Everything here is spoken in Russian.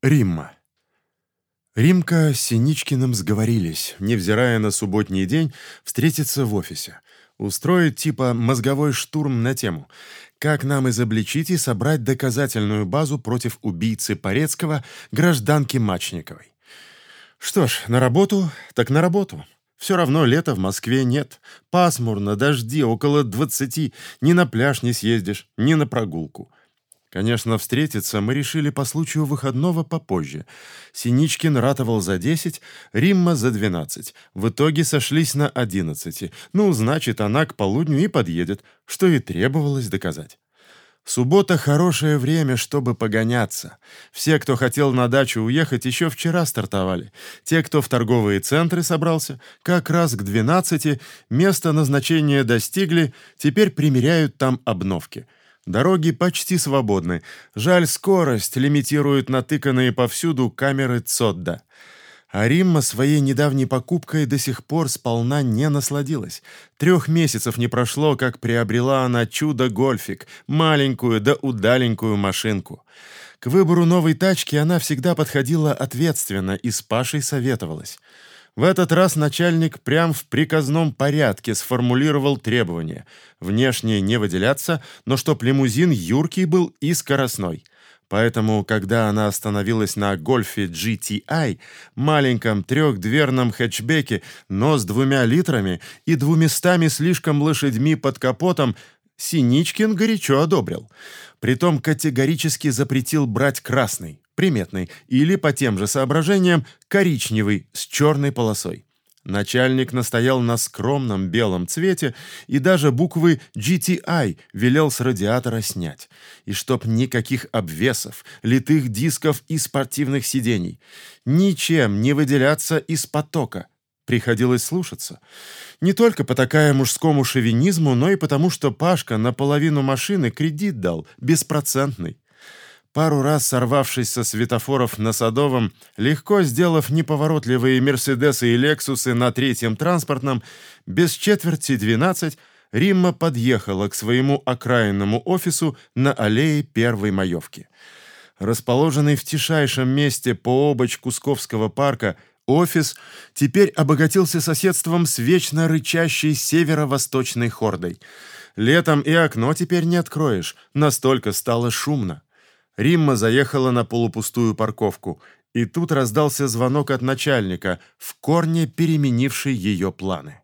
Римма. Римка с Синичкиным сговорились, невзирая на субботний день, встретиться в офисе. Устроить типа мозговой штурм на тему «Как нам изобличить и собрать доказательную базу против убийцы Порецкого, гражданки Мачниковой». Что ж, на работу, так на работу. Все равно лета в Москве нет. Пасмурно, дожди, около двадцати. Ни на пляж не съездишь, ни на прогулку. Конечно, встретиться мы решили по случаю выходного попозже. Синичкин ратовал за 10, Римма за 12. В итоге сошлись на 11. Ну, значит, она к полудню и подъедет, что и требовалось доказать. Суббота — хорошее время, чтобы погоняться. Все, кто хотел на дачу уехать, еще вчера стартовали. Те, кто в торговые центры собрался, как раз к 12 место назначения достигли, теперь примеряют там обновки — Дороги почти свободны. Жаль, скорость лимитирует натыканные повсюду камеры Цодда. А Римма своей недавней покупкой до сих пор сполна не насладилась. Трех месяцев не прошло, как приобрела она чудо-гольфик, маленькую да удаленькую машинку. К выбору новой тачки она всегда подходила ответственно и с Пашей советовалась. В этот раз начальник прям в приказном порядке сформулировал требования. Внешне не выделяться, но чтоб лимузин юркий был и скоростной. Поэтому, когда она остановилась на гольфе GTI, маленьком трехдверном хэтчбеке, но с двумя литрами и двумястами слишком лошадьми под капотом, Синичкин горячо одобрил. Притом категорически запретил брать красный приметный, или, по тем же соображениям, коричневый с черной полосой. Начальник настоял на скромном белом цвете и даже буквы GTI велел с радиатора снять. И чтоб никаких обвесов, литых дисков и спортивных сидений. Ничем не выделяться из потока. Приходилось слушаться. Не только по такая мужскому шовинизму, но и потому, что Пашка наполовину машины кредит дал, беспроцентный пару раз сорвавшись со светофоров на Садовом, легко сделав неповоротливые «Мерседесы» и «Лексусы» на третьем транспортном, без четверти двенадцать Римма подъехала к своему окраинному офису на аллее Первой Маевки. Расположенный в тишайшем месте по обочь Кусковского парка, офис теперь обогатился соседством с вечно рычащей северо-восточной хордой. Летом и окно теперь не откроешь, настолько стало шумно. Римма заехала на полупустую парковку, и тут раздался звонок от начальника, в корне переменивший ее планы.